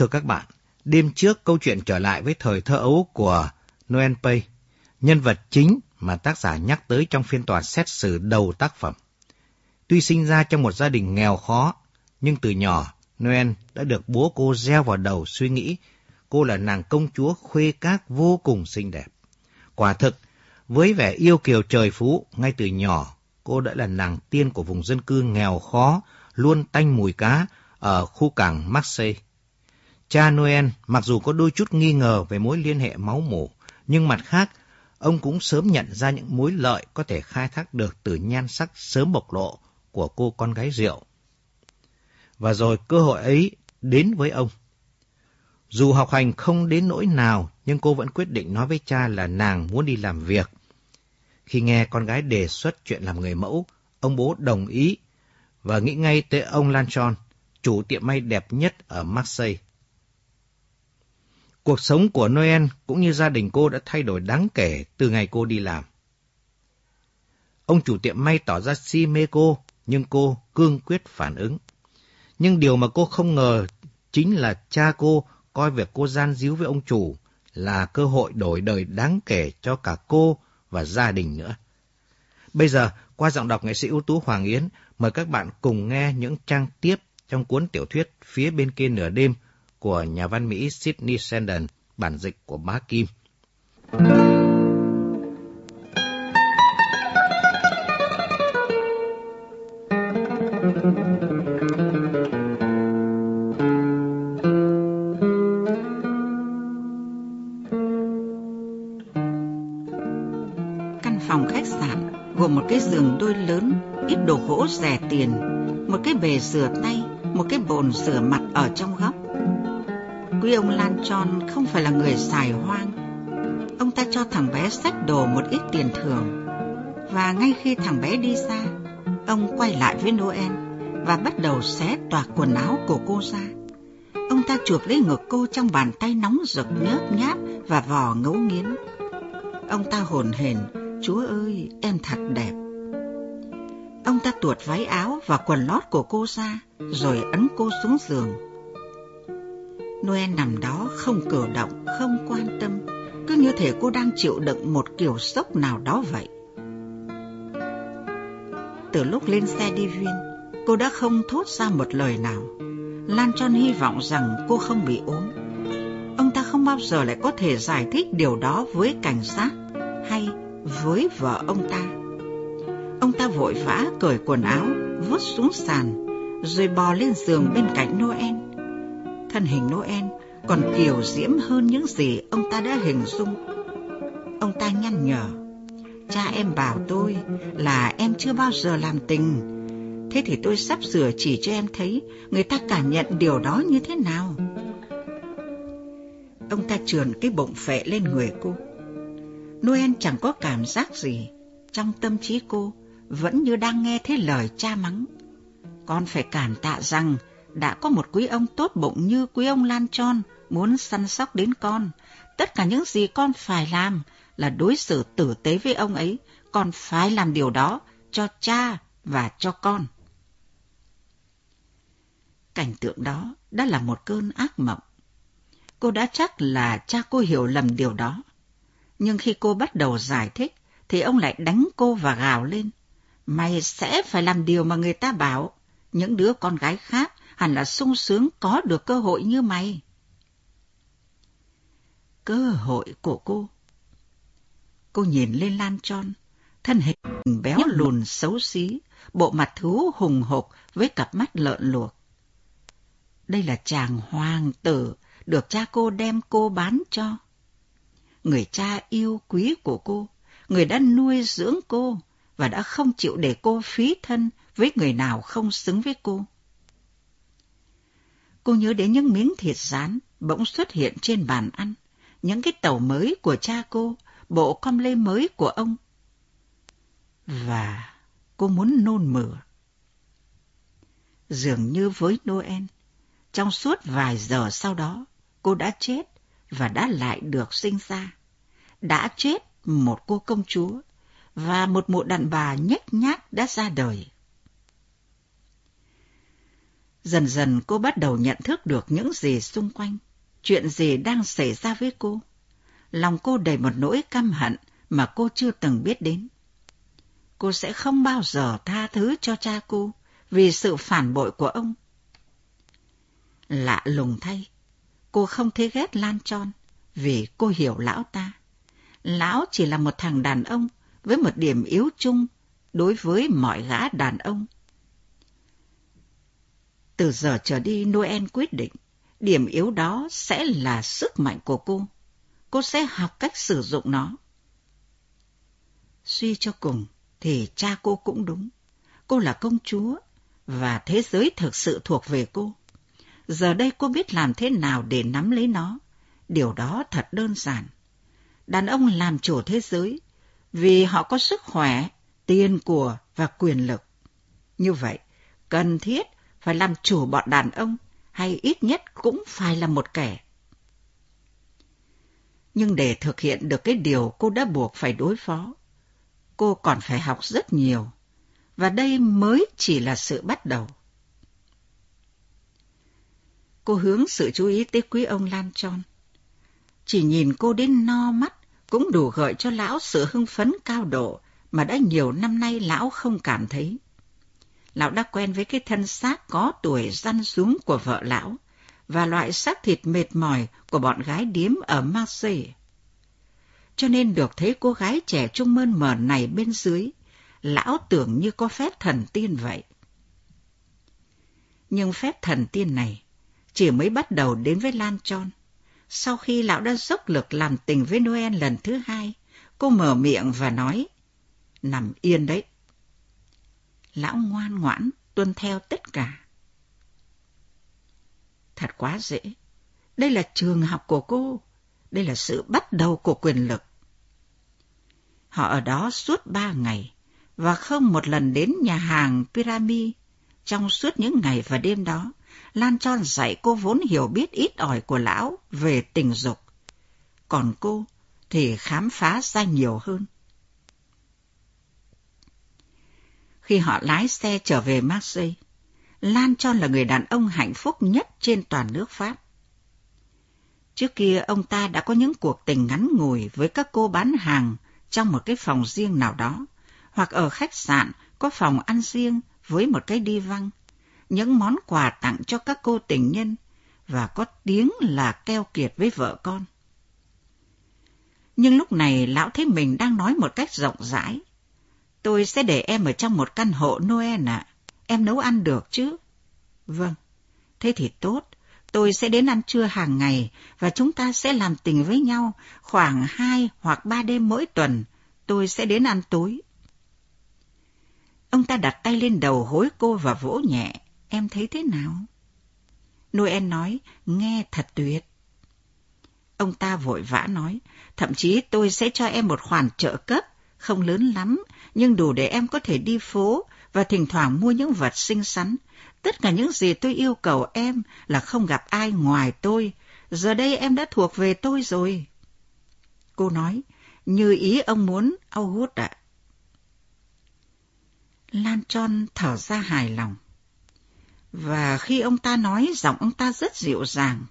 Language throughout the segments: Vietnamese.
Thưa các bạn, đêm trước câu chuyện trở lại với thời thơ ấu của Noel Pay, nhân vật chính mà tác giả nhắc tới trong phiên tòa xét xử đầu tác phẩm. Tuy sinh ra trong một gia đình nghèo khó, nhưng từ nhỏ Noel đã được bố cô gieo vào đầu suy nghĩ cô là nàng công chúa khuê các vô cùng xinh đẹp. Quả thực, với vẻ yêu kiều trời phú, ngay từ nhỏ, cô đã là nàng tiên của vùng dân cư nghèo khó, luôn tanh mùi cá ở khu cảng Marseille. Cha Noel mặc dù có đôi chút nghi ngờ về mối liên hệ máu mủ, nhưng mặt khác, ông cũng sớm nhận ra những mối lợi có thể khai thác được từ nhan sắc sớm bộc lộ của cô con gái rượu. Và rồi cơ hội ấy đến với ông. Dù học hành không đến nỗi nào, nhưng cô vẫn quyết định nói với cha là nàng muốn đi làm việc. Khi nghe con gái đề xuất chuyện làm người mẫu, ông bố đồng ý và nghĩ ngay tới ông Lanchon, chủ tiệm may đẹp nhất ở Marseille. Cuộc sống của Noel cũng như gia đình cô đã thay đổi đáng kể từ ngày cô đi làm. Ông chủ tiệm may tỏ ra si mê cô, nhưng cô cương quyết phản ứng. Nhưng điều mà cô không ngờ chính là cha cô coi việc cô gian díu với ông chủ là cơ hội đổi đời đáng kể cho cả cô và gia đình nữa. Bây giờ, qua giọng đọc nghệ sĩ ưu tú Hoàng Yến, mời các bạn cùng nghe những trang tiếp trong cuốn tiểu thuyết Phía bên kia nửa đêm của nhà văn Mỹ Sidney Sheldon, bản dịch của Bá Kim. Thank you. cái giường đôi lớn, ít đồ gỗ rẻ tiền, một cái bề rửa tay, một cái bồn rửa mặt ở trong góc. Quý ông Lan Tròn không phải là người xài hoang. Ông ta cho thằng bé xách đồ một ít tiền thưởng. Và ngay khi thằng bé đi xa, ông quay lại với Noel và bắt đầu xé toạc quần áo của cô ra. Ông ta chuộc lấy ngực cô trong bàn tay nóng rực nhớp nháp và vò ngấu nghiến. Ông ta hồn hển, Chúa ơi, em thật đẹp. Ông ta tuột váy áo và quần lót của cô ra, rồi ấn cô xuống giường. Noel nằm đó không cử động, không quan tâm, cứ như thể cô đang chịu đựng một kiểu sốc nào đó vậy. Từ lúc lên xe đi viên, cô đã không thốt ra một lời nào. Lan Tròn hy vọng rằng cô không bị ốm. Ông ta không bao giờ lại có thể giải thích điều đó với cảnh sát hay với vợ ông ta. Ông ta vội vã cởi quần áo, vứt xuống sàn, rồi bò lên giường bên cạnh Noel. Thân hình Noel còn kiều diễm hơn những gì ông ta đã hình dung. Ông ta nhăn nhở, cha em bảo tôi là em chưa bao giờ làm tình. Thế thì tôi sắp sửa chỉ cho em thấy người ta cảm nhận điều đó như thế nào. Ông ta trườn cái bụng phệ lên người cô. Noel chẳng có cảm giác gì. Trong tâm trí cô vẫn như đang nghe thấy lời cha mắng. Con phải cảm tạ rằng đã có một quý ông tốt bụng như quý ông Lan Tròn muốn săn sóc đến con. Tất cả những gì con phải làm là đối xử tử tế với ông ấy. Con phải làm điều đó cho cha và cho con. Cảnh tượng đó đã là một cơn ác mộng. Cô đã chắc là cha cô hiểu lầm điều đó. Nhưng khi cô bắt đầu giải thích, thì ông lại đánh cô và gào lên. Mày sẽ phải làm điều mà người ta bảo. Những đứa con gái khác hẳn là sung sướng có được cơ hội như mày. Cơ hội của cô. Cô nhìn lên Lan Tròn, thân hình béo lùn xấu xí, bộ mặt thú hùng hục với cặp mắt lợn luộc. Đây là chàng hoàng tử được cha cô đem cô bán cho người cha yêu quý của cô, người đã nuôi dưỡng cô và đã không chịu để cô phí thân với người nào không xứng với cô. Cô nhớ đến những miếng thịt rán bỗng xuất hiện trên bàn ăn, những cái tàu mới của cha cô, bộ com lê mới của ông. Và cô muốn nôn mửa. Dường như với Noel, trong suốt vài giờ sau đó, cô đã chết và đã lại được sinh ra. Đã chết một cô công chúa và một mụ đàn bà nhếch nhác đã ra đời. Dần dần cô bắt đầu nhận thức được những gì xung quanh, chuyện gì đang xảy ra với cô. Lòng cô đầy một nỗi căm hận mà cô chưa từng biết đến. Cô sẽ không bao giờ tha thứ cho cha cô vì sự phản bội của ông. Lạ lùng thay, cô không thấy ghét Lan Tròn vì cô hiểu lão ta. Lão chỉ là một thằng đàn ông với một điểm yếu chung đối với mọi gã đàn ông. Từ giờ trở đi Noel quyết định, điểm yếu đó sẽ là sức mạnh của cô. Cô sẽ học cách sử dụng nó. Suy cho cùng thì cha cô cũng đúng. Cô là công chúa và thế giới thực sự thuộc về cô. Giờ đây cô biết làm thế nào để nắm lấy nó. Điều đó thật đơn giản. Đàn ông làm chủ thế giới vì họ có sức khỏe, tiền của và quyền lực. Như vậy, cần thiết phải làm chủ bọn đàn ông hay ít nhất cũng phải là một kẻ. Nhưng để thực hiện được cái điều cô đã buộc phải đối phó, cô còn phải học rất nhiều, và đây mới chỉ là sự bắt đầu. Cô hướng sự chú ý tới quý ông Lan Tròn. Chỉ nhìn cô đến no mắt cũng đủ gợi cho lão sự hưng phấn cao độ mà đã nhiều năm nay lão không cảm thấy. Lão đã quen với cái thân xác có tuổi răn xuống của vợ lão và loại xác thịt mệt mỏi của bọn gái điếm ở Marseille. Cho nên được thấy cô gái trẻ trung mơn mởn này bên dưới, lão tưởng như có phép thần tiên vậy. Nhưng phép thần tiên này chỉ mới bắt đầu đến với Lan Tròn. Sau khi lão đã dốc lực làm tình với Noel lần thứ hai, cô mở miệng và nói, nằm yên đấy. Lão ngoan ngoãn, tuân theo tất cả. Thật quá dễ. Đây là trường học của cô. Đây là sự bắt đầu của quyền lực. Họ ở đó suốt ba ngày và không một lần đến nhà hàng Pyramid trong suốt những ngày và đêm đó. Lan Tròn dạy cô vốn hiểu biết ít ỏi của lão về tình dục. Còn cô thì khám phá ra nhiều hơn. Khi họ lái xe trở về Marseille, Lan Tròn là người đàn ông hạnh phúc nhất trên toàn nước Pháp. Trước kia ông ta đã có những cuộc tình ngắn ngủi với các cô bán hàng trong một cái phòng riêng nào đó, hoặc ở khách sạn có phòng ăn riêng với một cái đi văng những món quà tặng cho các cô tình nhân và có tiếng là keo kiệt với vợ con. Nhưng lúc này lão thấy mình đang nói một cách rộng rãi. Tôi sẽ để em ở trong một căn hộ Noel ạ. Em nấu ăn được chứ? Vâng. Thế thì tốt. Tôi sẽ đến ăn trưa hàng ngày và chúng ta sẽ làm tình với nhau khoảng hai hoặc ba đêm mỗi tuần. Tôi sẽ đến ăn tối. Ông ta đặt tay lên đầu hối cô và vỗ nhẹ. Em thấy thế nào? Noel nói, nghe thật tuyệt. Ông ta vội vã nói, thậm chí tôi sẽ cho em một khoản trợ cấp, không lớn lắm, nhưng đủ để em có thể đi phố và thỉnh thoảng mua những vật xinh xắn. Tất cả những gì tôi yêu cầu em là không gặp ai ngoài tôi. Giờ đây em đã thuộc về tôi rồi. Cô nói, như ý ông muốn, August ạ. Lan Tròn thở ra hài lòng. Và khi ông ta nói, giọng ông ta rất dịu dàng.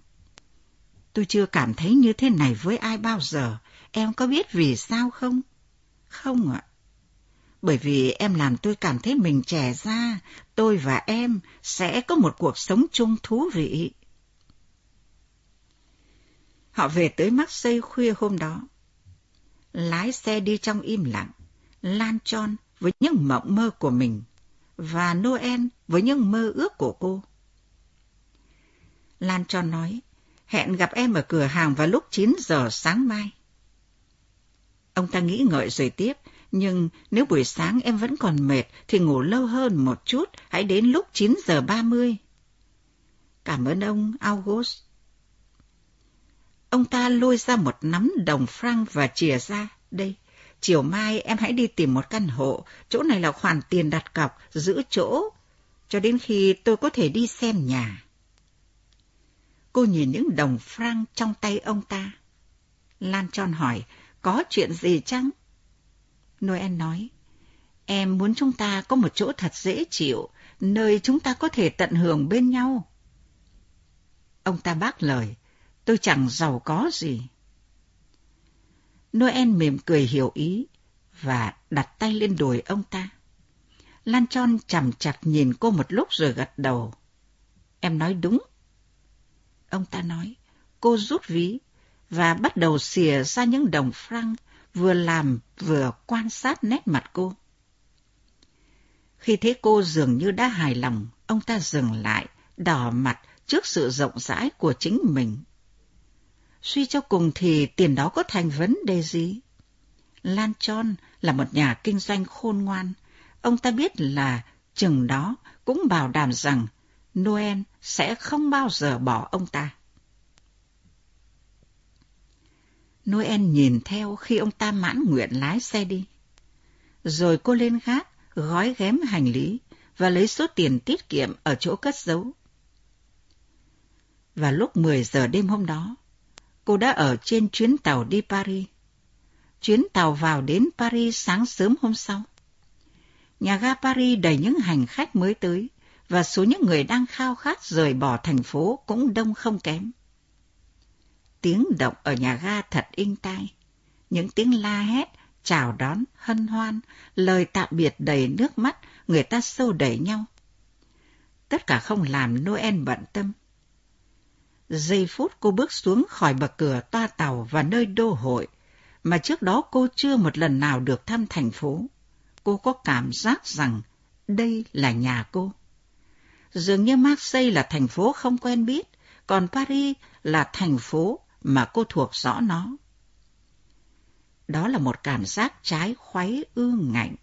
Tôi chưa cảm thấy như thế này với ai bao giờ. Em có biết vì sao không? Không ạ. Bởi vì em làm tôi cảm thấy mình trẻ ra, tôi và em sẽ có một cuộc sống chung thú vị. Họ về tới Marseille khuya hôm đó. Lái xe đi trong im lặng, lan tròn với những mộng mơ của mình và Noel với những mơ ước của cô. Lan Tròn nói, hẹn gặp em ở cửa hàng vào lúc 9 giờ sáng mai. Ông ta nghĩ ngợi rồi tiếp, nhưng nếu buổi sáng em vẫn còn mệt thì ngủ lâu hơn một chút, hãy đến lúc 9 giờ 30. Cảm ơn ông, August. Ông ta lôi ra một nắm đồng franc và chìa ra. Đây, chiều mai em hãy đi tìm một căn hộ, chỗ này là khoản tiền đặt cọc, giữ chỗ, cho đến khi tôi có thể đi xem nhà. Cô nhìn những đồng franc trong tay ông ta. Lan Tròn hỏi, có chuyện gì chăng? Noel nói, em muốn chúng ta có một chỗ thật dễ chịu, nơi chúng ta có thể tận hưởng bên nhau. Ông ta bác lời, tôi chẳng giàu có gì. Noel mỉm cười hiểu ý và đặt tay lên đùi ông ta. Lan Tròn chằm chặt nhìn cô một lúc rồi gật đầu. Em nói đúng. Ông ta nói, cô rút ví và bắt đầu xìa ra những đồng franc, vừa làm vừa quan sát nét mặt cô. Khi thấy cô dường như đã hài lòng, ông ta dừng lại, đỏ mặt trước sự rộng rãi của chính mình. Suy cho cùng thì tiền đó có thành vấn đề gì? Lan Chon là một nhà kinh doanh khôn ngoan. Ông ta biết là chừng đó cũng bảo đảm rằng Noel sẽ không bao giờ bỏ ông ta. Noel nhìn theo khi ông ta mãn nguyện lái xe đi. Rồi cô lên gác, gói ghém hành lý và lấy số tiền tiết kiệm ở chỗ cất giấu. Và lúc 10 giờ đêm hôm đó, cô đã ở trên chuyến tàu đi Paris. Chuyến tàu vào đến Paris sáng sớm hôm sau. Nhà ga Paris đầy những hành khách mới tới và số những người đang khao khát rời bỏ thành phố cũng đông không kém. Tiếng động ở nhà ga thật inh tai. Những tiếng la hét, chào đón, hân hoan, lời tạm biệt đầy nước mắt, người ta xô đẩy nhau. Tất cả không làm Noel bận tâm. Giây phút cô bước xuống khỏi bậc cửa toa tàu và nơi đô hội, mà trước đó cô chưa một lần nào được thăm thành phố. Cô có cảm giác rằng đây là nhà cô. Dường như Marseille là thành phố không quen biết, còn Paris là thành phố mà cô thuộc rõ nó. Đó là một cảm giác trái khoái ương ngạnh.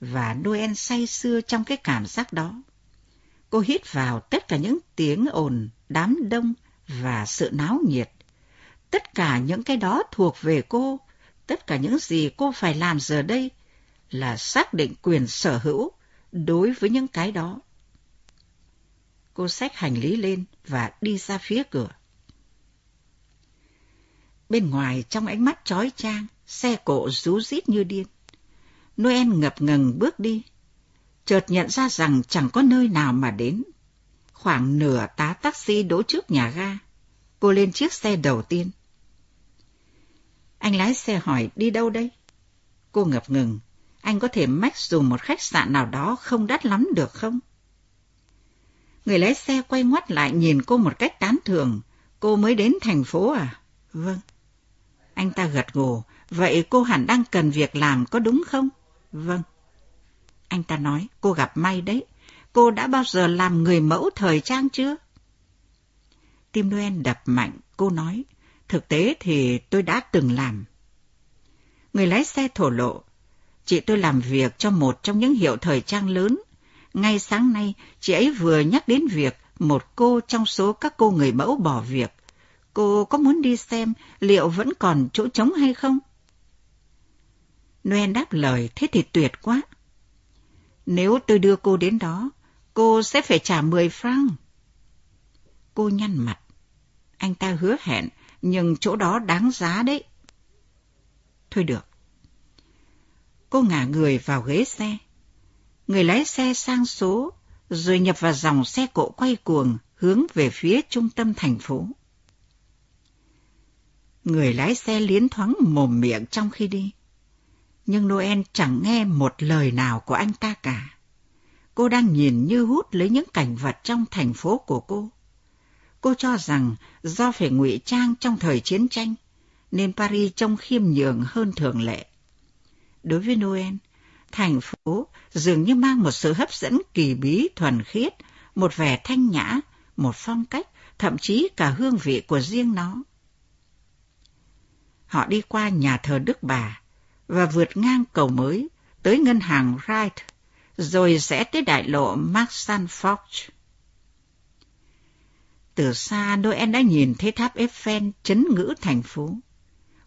Và Noel say sưa trong cái cảm giác đó. Cô hít vào tất cả những tiếng ồn, đám đông và sự náo nhiệt. Tất cả những cái đó thuộc về cô, tất cả những gì cô phải làm giờ đây là xác định quyền sở hữu đối với những cái đó. Cô xách hành lý lên và đi ra phía cửa. Bên ngoài trong ánh mắt chói chang, xe cộ rú rít như điên. Noel ngập ngừng bước đi, chợt nhận ra rằng chẳng có nơi nào mà đến. Khoảng nửa tá taxi đỗ trước nhà ga. Cô lên chiếc xe đầu tiên. Anh lái xe hỏi đi đâu đây? Cô ngập ngừng. Anh có thể mách dùng một khách sạn nào đó không đắt lắm được không? Người lái xe quay ngoắt lại nhìn cô một cách tán thường. Cô mới đến thành phố à? Vâng. Anh ta gật gù. Vậy cô hẳn đang cần việc làm có đúng không? Vâng. Anh ta nói, cô gặp may đấy. Cô đã bao giờ làm người mẫu thời trang chưa? Tim Noel đập mạnh, cô nói, thực tế thì tôi đã từng làm. Người lái xe thổ lộ, chị tôi làm việc cho một trong những hiệu thời trang lớn. Ngay sáng nay, chị ấy vừa nhắc đến việc một cô trong số các cô người mẫu bỏ việc. Cô có muốn đi xem liệu vẫn còn chỗ trống hay không? Noel đáp lời, thế thì tuyệt quá. Nếu tôi đưa cô đến đó, cô sẽ phải trả 10 franc. Cô nhăn mặt. Anh ta hứa hẹn, nhưng chỗ đó đáng giá đấy. Thôi được. Cô ngả người vào ghế xe. Người lái xe sang số, rồi nhập vào dòng xe cộ quay cuồng hướng về phía trung tâm thành phố. Người lái xe liến thoáng mồm miệng trong khi đi nhưng Noel chẳng nghe một lời nào của anh ta cả. Cô đang nhìn như hút lấy những cảnh vật trong thành phố của cô. Cô cho rằng do phải ngụy trang trong thời chiến tranh, nên Paris trông khiêm nhường hơn thường lệ. Đối với Noel, thành phố dường như mang một sự hấp dẫn kỳ bí thuần khiết, một vẻ thanh nhã, một phong cách, thậm chí cả hương vị của riêng nó. Họ đi qua nhà thờ Đức Bà, và vượt ngang cầu mới tới ngân hàng Wright, rồi sẽ tới đại lộ Maxan Foch. Từ xa Noel đã nhìn thấy tháp Eiffel chấn ngữ thành phố.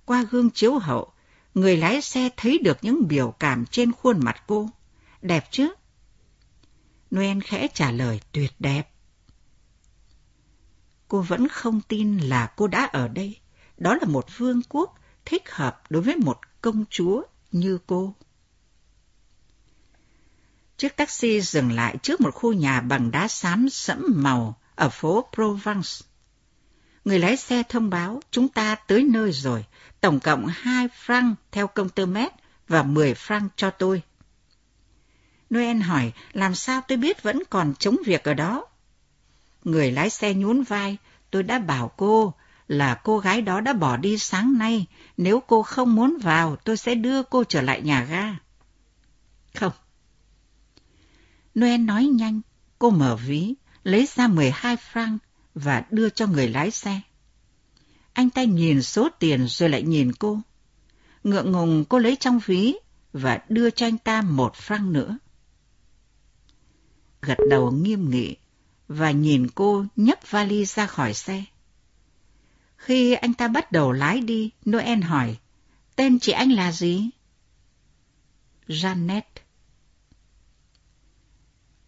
Qua gương chiếu hậu, người lái xe thấy được những biểu cảm trên khuôn mặt cô. Đẹp chứ? Noel khẽ trả lời tuyệt đẹp. Cô vẫn không tin là cô đã ở đây. Đó là một vương quốc thích hợp đối với một công chúa như cô. Chiếc taxi dừng lại trước một khu nhà bằng đá xám sẫm màu ở phố Provence. Người lái xe thông báo chúng ta tới nơi rồi, tổng cộng 2 franc theo công tơ mét và 10 franc cho tôi. Noel hỏi làm sao tôi biết vẫn còn chống việc ở đó. Người lái xe nhún vai, tôi đã bảo cô là cô gái đó đã bỏ đi sáng nay, nếu cô không muốn vào tôi sẽ đưa cô trở lại nhà ga. Không. Noel nói nhanh, cô mở ví, lấy ra 12 franc và đưa cho người lái xe. Anh ta nhìn số tiền rồi lại nhìn cô. Ngượng ngùng cô lấy trong ví và đưa cho anh ta một franc nữa. Gật đầu nghiêm nghị và nhìn cô nhấc vali ra khỏi xe. Khi anh ta bắt đầu lái đi, Noel hỏi, tên chị anh là gì? Janet.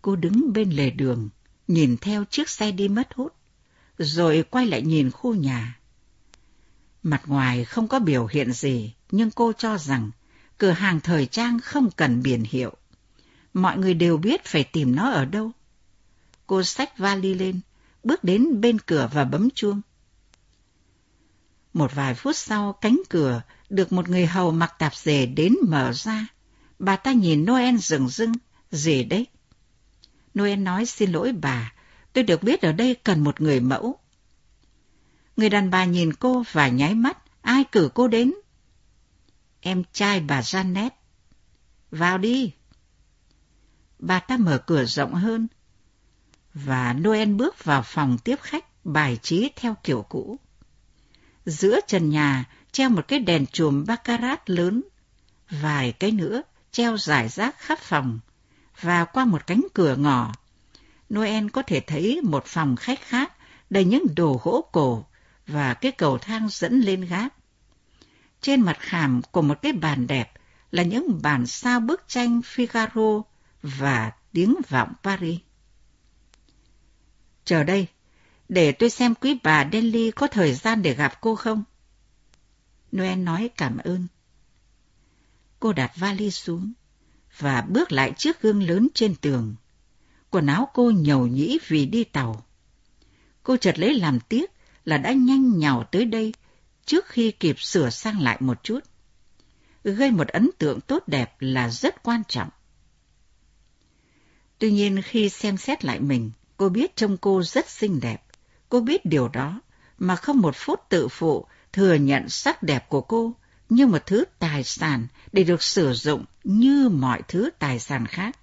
Cô đứng bên lề đường, nhìn theo chiếc xe đi mất hút, rồi quay lại nhìn khu nhà. Mặt ngoài không có biểu hiện gì, nhưng cô cho rằng cửa hàng thời trang không cần biển hiệu. Mọi người đều biết phải tìm nó ở đâu. Cô xách vali lên, bước đến bên cửa và bấm chuông. Một vài phút sau, cánh cửa được một người hầu mặc tạp dề đến mở ra. Bà ta nhìn Noel rừng rưng, gì đấy? Noel nói xin lỗi bà, tôi được biết ở đây cần một người mẫu. Người đàn bà nhìn cô và nháy mắt, ai cử cô đến? Em trai bà Janet. Vào đi. Bà ta mở cửa rộng hơn, và Noel bước vào phòng tiếp khách bài trí theo kiểu cũ. Giữa trần nhà treo một cái đèn chùm baccarat lớn, vài cái nữa treo rải rác khắp phòng, và qua một cánh cửa ngỏ, Noel có thể thấy một phòng khách khác đầy những đồ gỗ cổ và cái cầu thang dẫn lên gác. Trên mặt khảm của một cái bàn đẹp là những bản sao bức tranh Figaro và tiếng vọng Paris. Chờ đây, để tôi xem quý bà Delhi có thời gian để gặp cô không? Noel nói cảm ơn. Cô đặt vali xuống và bước lại trước gương lớn trên tường. Quần áo cô nhầu nhĩ vì đi tàu. Cô chợt lấy làm tiếc là đã nhanh nhào tới đây trước khi kịp sửa sang lại một chút. Gây một ấn tượng tốt đẹp là rất quan trọng. Tuy nhiên khi xem xét lại mình, cô biết trông cô rất xinh đẹp. Cô biết điều đó, mà không một phút tự phụ thừa nhận sắc đẹp của cô như một thứ tài sản để được sử dụng như mọi thứ tài sản khác.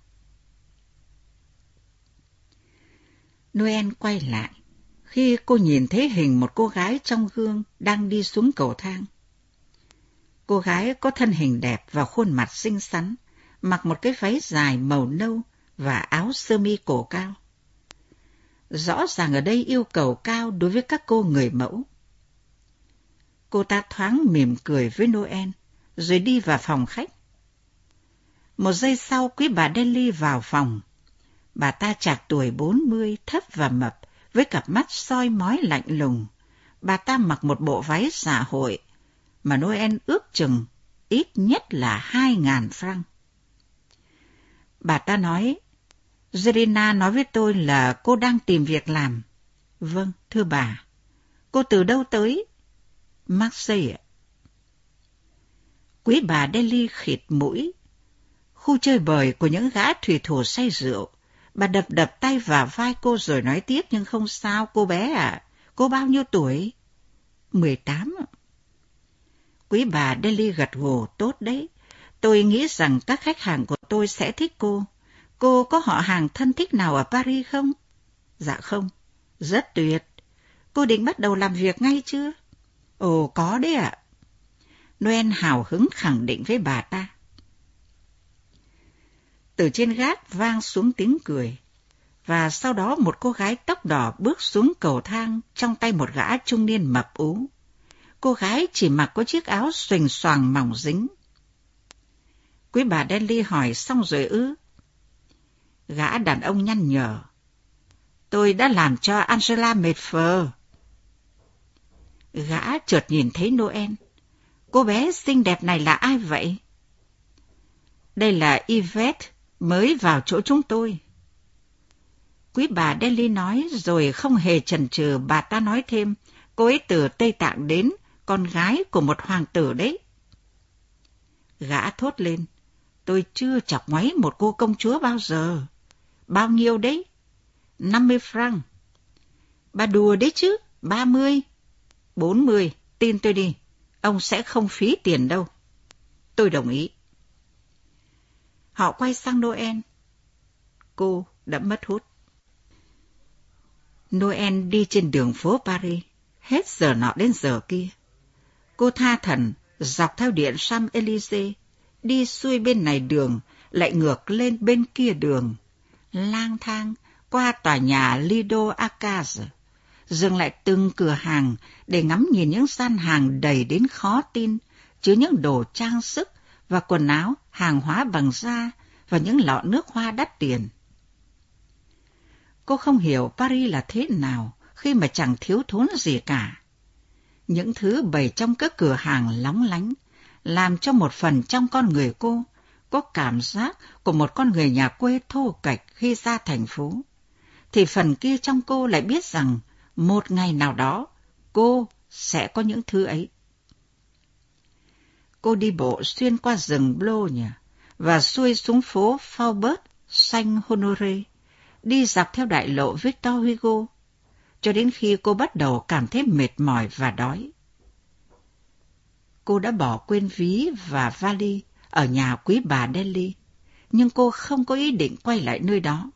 Noel quay lại khi cô nhìn thấy hình một cô gái trong gương đang đi xuống cầu thang. Cô gái có thân hình đẹp và khuôn mặt xinh xắn, mặc một cái váy dài màu nâu và áo sơ mi cổ cao. Rõ ràng ở đây yêu cầu cao đối với các cô người mẫu. Cô ta thoáng mỉm cười với Noel, rồi đi vào phòng khách. Một giây sau, quý bà Deli vào phòng. Bà ta chạc tuổi bốn mươi, thấp và mập, với cặp mắt soi mói lạnh lùng. Bà ta mặc một bộ váy xã hội, mà Noel ước chừng ít nhất là hai ngàn franc. Bà ta nói, Zerina nói với tôi là cô đang tìm việc làm. Vâng, thưa bà. Cô từ đâu tới? Marseille. Quý bà Deli khịt mũi. Khu chơi bời của những gã thủy thủ say rượu. Bà đập đập tay vào vai cô rồi nói tiếp nhưng không sao cô bé ạ. Cô bao nhiêu tuổi? Mười tám. Quý bà Deli gật gù tốt đấy. Tôi nghĩ rằng các khách hàng của tôi sẽ thích cô. Cô có họ hàng thân thích nào ở Paris không? Dạ không. Rất tuyệt. Cô định bắt đầu làm việc ngay chưa? Ồ, có đấy ạ. Noel hào hứng khẳng định với bà ta. Từ trên gác vang xuống tiếng cười, và sau đó một cô gái tóc đỏ bước xuống cầu thang trong tay một gã trung niên mập ú. Cô gái chỉ mặc có chiếc áo xoành xoàng mỏng dính. Quý bà Denley hỏi xong rồi ư? Gã đàn ông nhăn nhở. Tôi đã làm cho Angela mệt phờ. Gã chợt nhìn thấy Noel. Cô bé xinh đẹp này là ai vậy? Đây là Yvette, mới vào chỗ chúng tôi. Quý bà Delhi nói rồi không hề chần chừ bà ta nói thêm, cô ấy từ Tây Tạng đến, con gái của một hoàng tử đấy. Gã thốt lên, tôi chưa chọc ngoáy một cô công chúa bao giờ. Bao nhiêu đấy? 50 franc. Bà đùa đấy chứ, 30, 40, tin tôi đi, ông sẽ không phí tiền đâu. Tôi đồng ý. Họ quay sang Noel. Cô đã mất hút. Noel đi trên đường phố Paris, hết giờ nọ đến giờ kia. Cô tha thần, dọc theo điện Sam Elysee, đi xuôi bên này đường, lại ngược lên bên kia đường, lang thang qua tòa nhà Lido Akaz, dừng lại từng cửa hàng để ngắm nhìn những gian hàng đầy đến khó tin, chứa những đồ trang sức và quần áo, hàng hóa bằng da và những lọ nước hoa đắt tiền. Cô không hiểu Paris là thế nào khi mà chẳng thiếu thốn gì cả. Những thứ bày trong các cửa hàng lóng lánh làm cho một phần trong con người cô có cảm giác của một con người nhà quê thô kệch khi ra thành phố, thì phần kia trong cô lại biết rằng một ngày nào đó cô sẽ có những thứ ấy. Cô đi bộ xuyên qua rừng Blogne và xuôi xuống phố Faubert, Saint Honoré, đi dọc theo đại lộ Victor Hugo, cho đến khi cô bắt đầu cảm thấy mệt mỏi và đói. Cô đã bỏ quên ví và vali ở nhà quý bà Delhi, nhưng cô không có ý định quay lại nơi đó.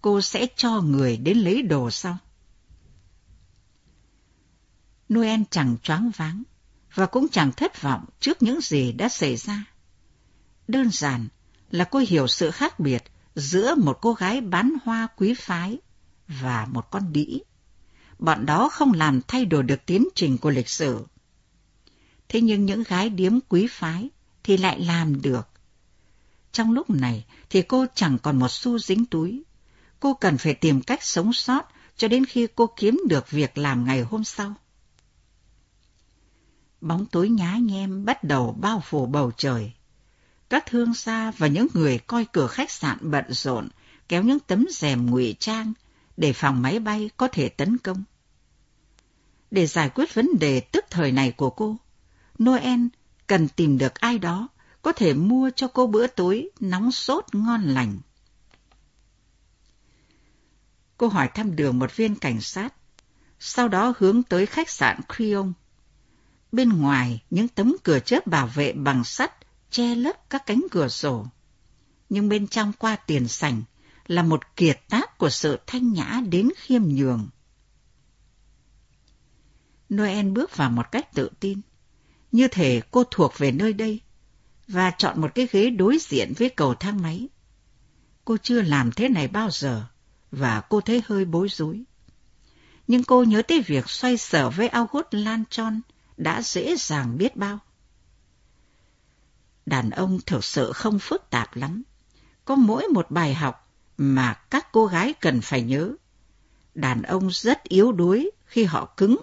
Cô sẽ cho người đến lấy đồ sau. Noel chẳng choáng váng và cũng chẳng thất vọng trước những gì đã xảy ra. Đơn giản là cô hiểu sự khác biệt giữa một cô gái bán hoa quý phái và một con đĩ. Bọn đó không làm thay đổi được tiến trình của lịch sử. Thế nhưng những gái điếm quý phái thì lại làm được. Trong lúc này thì cô chẳng còn một xu dính túi. Cô cần phải tìm cách sống sót cho đến khi cô kiếm được việc làm ngày hôm sau. Bóng tối nhá nhem bắt đầu bao phủ bầu trời. Các thương gia và những người coi cửa khách sạn bận rộn kéo những tấm rèm ngụy trang để phòng máy bay có thể tấn công. Để giải quyết vấn đề tức thời này của cô, Noel cần tìm được ai đó có thể mua cho cô bữa tối nóng sốt ngon lành. Cô hỏi thăm đường một viên cảnh sát, sau đó hướng tới khách sạn Creon. Bên ngoài, những tấm cửa chớp bảo vệ bằng sắt che lấp các cánh cửa sổ. Nhưng bên trong qua tiền sảnh là một kiệt tác của sự thanh nhã đến khiêm nhường. Noel bước vào một cách tự tin. Như thể cô thuộc về nơi đây và chọn một cái ghế đối diện với cầu thang máy. Cô chưa làm thế này bao giờ và cô thấy hơi bối rối. Nhưng cô nhớ tới việc xoay sở với August Lanchon đã dễ dàng biết bao. Đàn ông thực sự không phức tạp lắm. Có mỗi một bài học mà các cô gái cần phải nhớ. Đàn ông rất yếu đuối khi họ cứng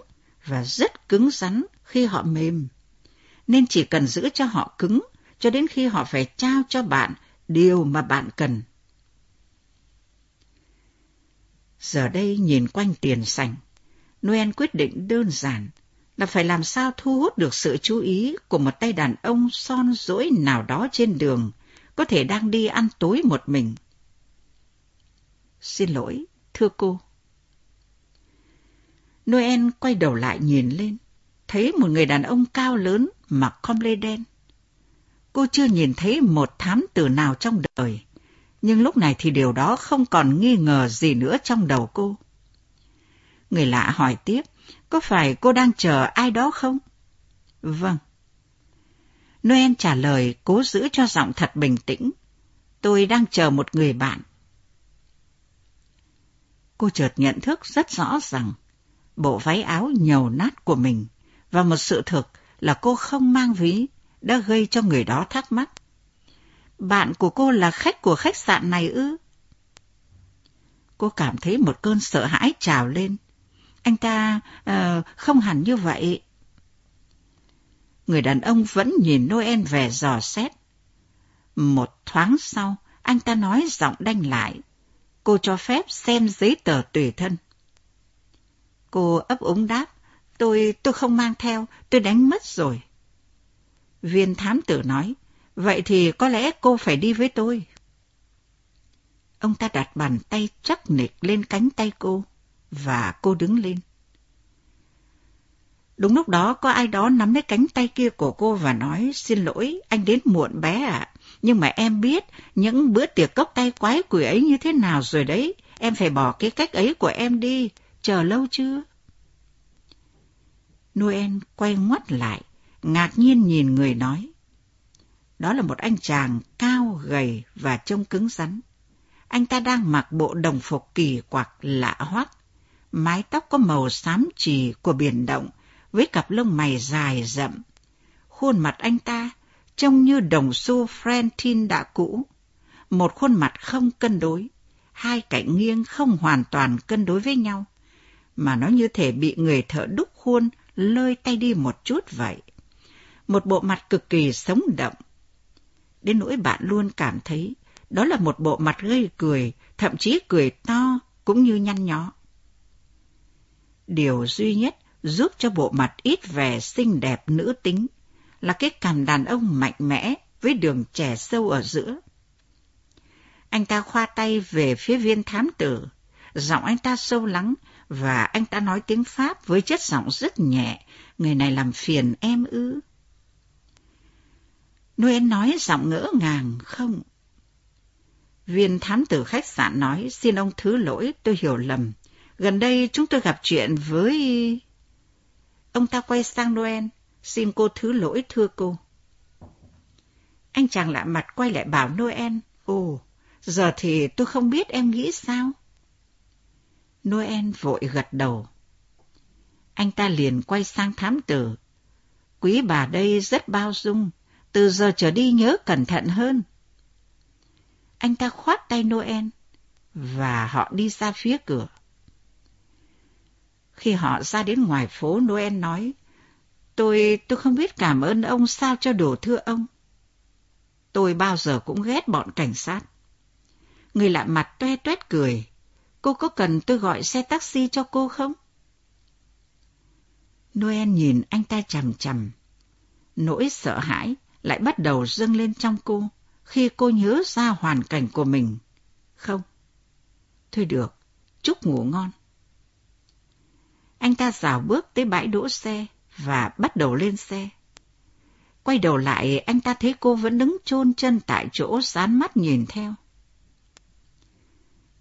và rất cứng rắn khi họ mềm. Nên chỉ cần giữ cho họ cứng cho đến khi họ phải trao cho bạn điều mà bạn cần. Giờ đây nhìn quanh tiền sành, Noel quyết định đơn giản là phải làm sao thu hút được sự chú ý của một tay đàn ông son dỗi nào đó trên đường, có thể đang đi ăn tối một mình. Xin lỗi, thưa cô. Noel quay đầu lại nhìn lên, thấy một người đàn ông cao lớn mặc com lê đen. Cô chưa nhìn thấy một thám tử nào trong đời, nhưng lúc này thì điều đó không còn nghi ngờ gì nữa trong đầu cô. Người lạ hỏi tiếp, có phải cô đang chờ ai đó không? Vâng. Noel trả lời cố giữ cho giọng thật bình tĩnh. Tôi đang chờ một người bạn. Cô chợt nhận thức rất rõ rằng bộ váy áo nhầu nát của mình và một sự thực là cô không mang ví đã gây cho người đó thắc mắc. Bạn của cô là khách của khách sạn này ư? Cô cảm thấy một cơn sợ hãi trào lên. Anh ta uh, không hẳn như vậy. Người đàn ông vẫn nhìn Noel vẻ dò xét. Một thoáng sau, Anh ta nói giọng đanh lại. Cô cho phép xem giấy tờ tùy thân. Cô ấp úng đáp. Tôi, tôi không mang theo, tôi đánh mất rồi. Viên thám tử nói, vậy thì có lẽ cô phải đi với tôi. Ông ta đặt bàn tay chắc nịch lên cánh tay cô, và cô đứng lên. Đúng lúc đó có ai đó nắm lấy cánh tay kia của cô và nói, xin lỗi, anh đến muộn bé ạ. Nhưng mà em biết những bữa tiệc cốc tay quái quỷ ấy như thế nào rồi đấy. Em phải bỏ cái cách ấy của em đi. Chờ lâu chưa? Noel quay ngoắt lại, ngạc nhiên nhìn người nói. Đó là một anh chàng cao, gầy và trông cứng rắn. Anh ta đang mặc bộ đồng phục kỳ quặc lạ hoắc, mái tóc có màu xám trì của biển động với cặp lông mày dài rậm. Khuôn mặt anh ta trông như đồng xu Frantin đã cũ, một khuôn mặt không cân đối, hai cạnh nghiêng không hoàn toàn cân đối với nhau, mà nó như thể bị người thợ đúc khuôn lơi tay đi một chút vậy. Một bộ mặt cực kỳ sống động. Đến nỗi bạn luôn cảm thấy đó là một bộ mặt gây cười, thậm chí cười to cũng như nhăn nhó. Điều duy nhất giúp cho bộ mặt ít vẻ xinh đẹp nữ tính là cái cằm đàn ông mạnh mẽ với đường trẻ sâu ở giữa. Anh ta khoa tay về phía viên thám tử, giọng anh ta sâu lắng và anh ta nói tiếng Pháp với chất giọng rất nhẹ, người này làm phiền em ư. Noel nói giọng ngỡ ngàng, không. Viên thám tử khách sạn nói, xin ông thứ lỗi, tôi hiểu lầm. Gần đây chúng tôi gặp chuyện với... Ông ta quay sang Noel, xin cô thứ lỗi thưa cô. Anh chàng lạ mặt quay lại bảo Noel, ồ, giờ thì tôi không biết em nghĩ sao. Noel vội gật đầu. Anh ta liền quay sang thám tử. Quý bà đây rất bao dung, từ giờ trở đi nhớ cẩn thận hơn. Anh ta khoát tay Noel, và họ đi ra phía cửa. Khi họ ra đến ngoài phố, Noel nói, Tôi, tôi không biết cảm ơn ông sao cho đổ thưa ông. Tôi bao giờ cũng ghét bọn cảnh sát. Người lạ mặt toe toét cười. Cô có cần tôi gọi xe taxi cho cô không? Noel nhìn anh ta chằm chằm. Nỗi sợ hãi lại bắt đầu dâng lên trong cô khi cô nhớ ra hoàn cảnh của mình. Không. Thôi được, chúc ngủ ngon. Anh ta rào bước tới bãi đỗ xe và bắt đầu lên xe. Quay đầu lại, anh ta thấy cô vẫn đứng chôn chân tại chỗ dán mắt nhìn theo.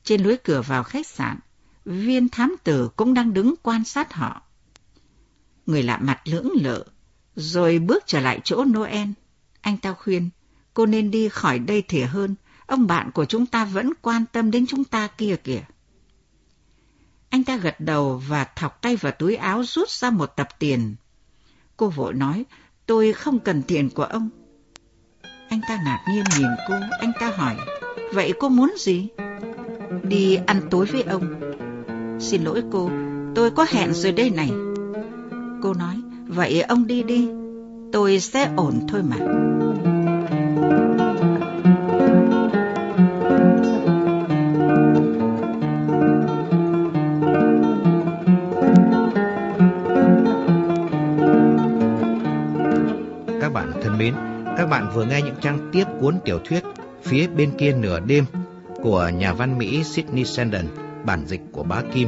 Trên lối cửa vào khách sạn, viên thám tử cũng đang đứng quan sát họ. Người lạ mặt lưỡng lự, rồi bước trở lại chỗ Noel. Anh ta khuyên, cô nên đi khỏi đây thì hơn, ông bạn của chúng ta vẫn quan tâm đến chúng ta kia kìa. Anh ta gật đầu và thọc tay vào túi áo rút ra một tập tiền. Cô vội nói, tôi không cần tiền của ông. Anh ta ngạc nhiên nhìn cô, anh ta hỏi, vậy cô muốn gì? Đi ăn tối với ông. Xin lỗi cô, tôi có hẹn rồi đây này. Cô nói, vậy ông đi đi, tôi sẽ ổn thôi mà. Các bạn thân mến, các bạn vừa nghe những trang tiếp cuốn tiểu thuyết Phía bên kia nửa đêm của nhà văn Mỹ Sidney Sheldon, bản dịch của bá Kim.